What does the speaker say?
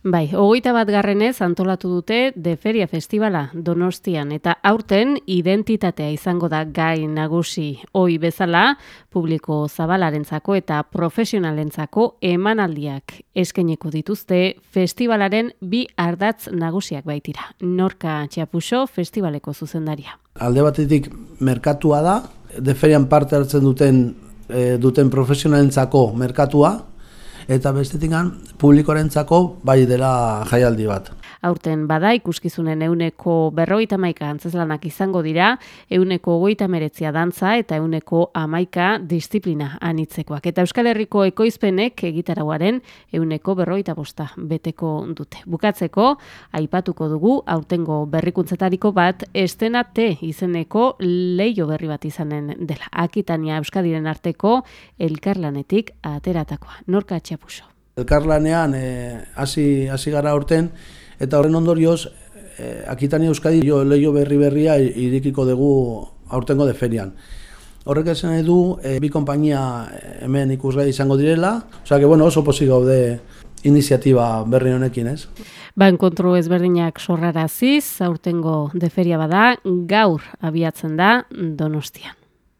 Bai, hogeita bat garrenez antolatu dute Deferia Festivala Donostian eta aurten identitatea izango da gai nagusi hoi bezala publiko zabalarentzako eta profesionalentzako emanaldiak eskeneko dituzte festivalaren bi ardatz nagusiak baitira. Norka Txapuso festivaleko zuzendaria. Alde batetik merkatua da, Deferian parte hartzen duten e, duten profesionalentzako merkatua, eta bestetik publikorentzako bai dela jaialdi bat aurten bada ikuskizunen euneko berroita maika antzeslanak izango dira, euneko goita meretzia dantza eta euneko amaika disiplina anitzekoak. Eta Euskal Herriko ekoizpenek egitarauaren euneko berroita bosta beteko dute. Bukatzeko, aipatuko dugu, aurtengo berrikuntzetariko bat, estenate izeneko leio berri bat izanen dela. Akitania Euskadiren arteko elkarlanetik ateratakoa. Norka txapuso. Elkarlanean, eh, hasi hasi gara urten, Eta horren ondorioz, eh, Akitania Euskadi jo leio berri berria irikiko dugu aurtengo de ferian. Horrek esan edu, eh, bi konpainia hemen ikusgai izango direla, osea que bueno, oso posi gaude iniziatiba berri honekin, ez? Ba, enkontru ezberdinak sorraraziz, aurtengo de feria bada, gaur abiatzen da Donostian.